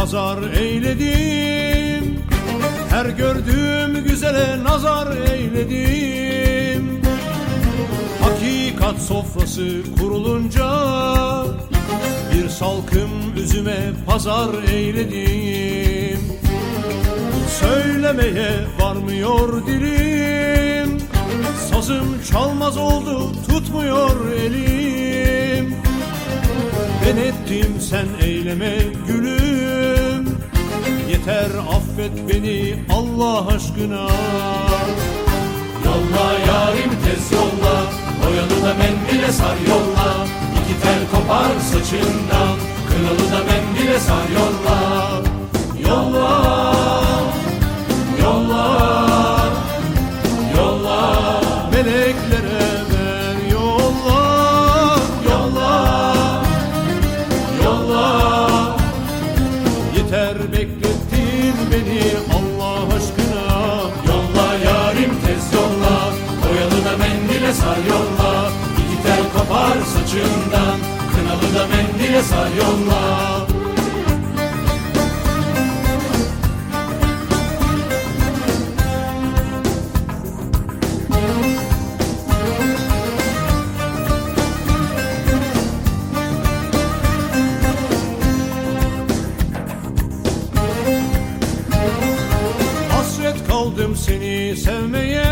pazar eyledim. Her gördüğüm güzele nazar eyledim. Hakikat sofrası kurulunca Bir salkım üzüme pazar eyledim. Söylemeye varmıyor dilim. Sazım çalmaz oldu tutmuyor elim. Ben ettim sen eyleme Yeter affet beni Allah aşkına. Yolla yarim tez yolla. Boyalı da mendile sar yolla. İki tel kopar saçından Kınalı da mendile sar yolla. Yolla Yolla Yolla. Meleklere ver yolla. Yolla Yolla. Yeter beklettin Kınalı mendile sar yolla. Kaldım seni sevmeye.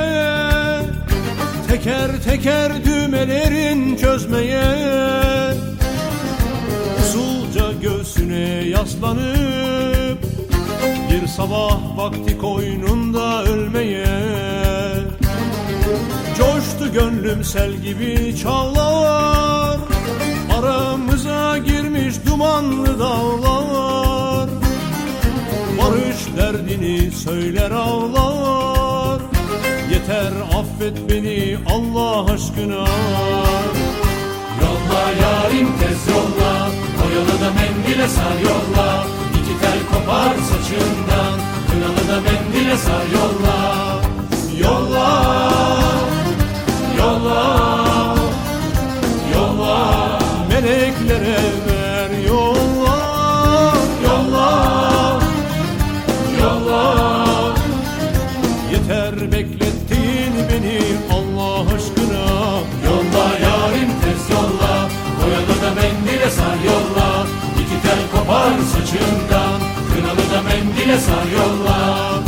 Teker teker düğmelerin çözmeye göğsüne yaslanıp Bir sabah vakti koynunda ölmeye. Coştu gönlüm sel gibi çağlar Aramıza girmiş dumanlı dağlar. Barış derdini söyler ağlar Yeter affet beni Allah aşkına sar yolla İki tel kopar saçından. Kınalı da mendile sar yolla Yolla Yolla Yolla. Meleklere ver yolla Yolla Yolla. Yeter beklettin beni Allah aşkına var saçından Kınalı da mendile sar yolla.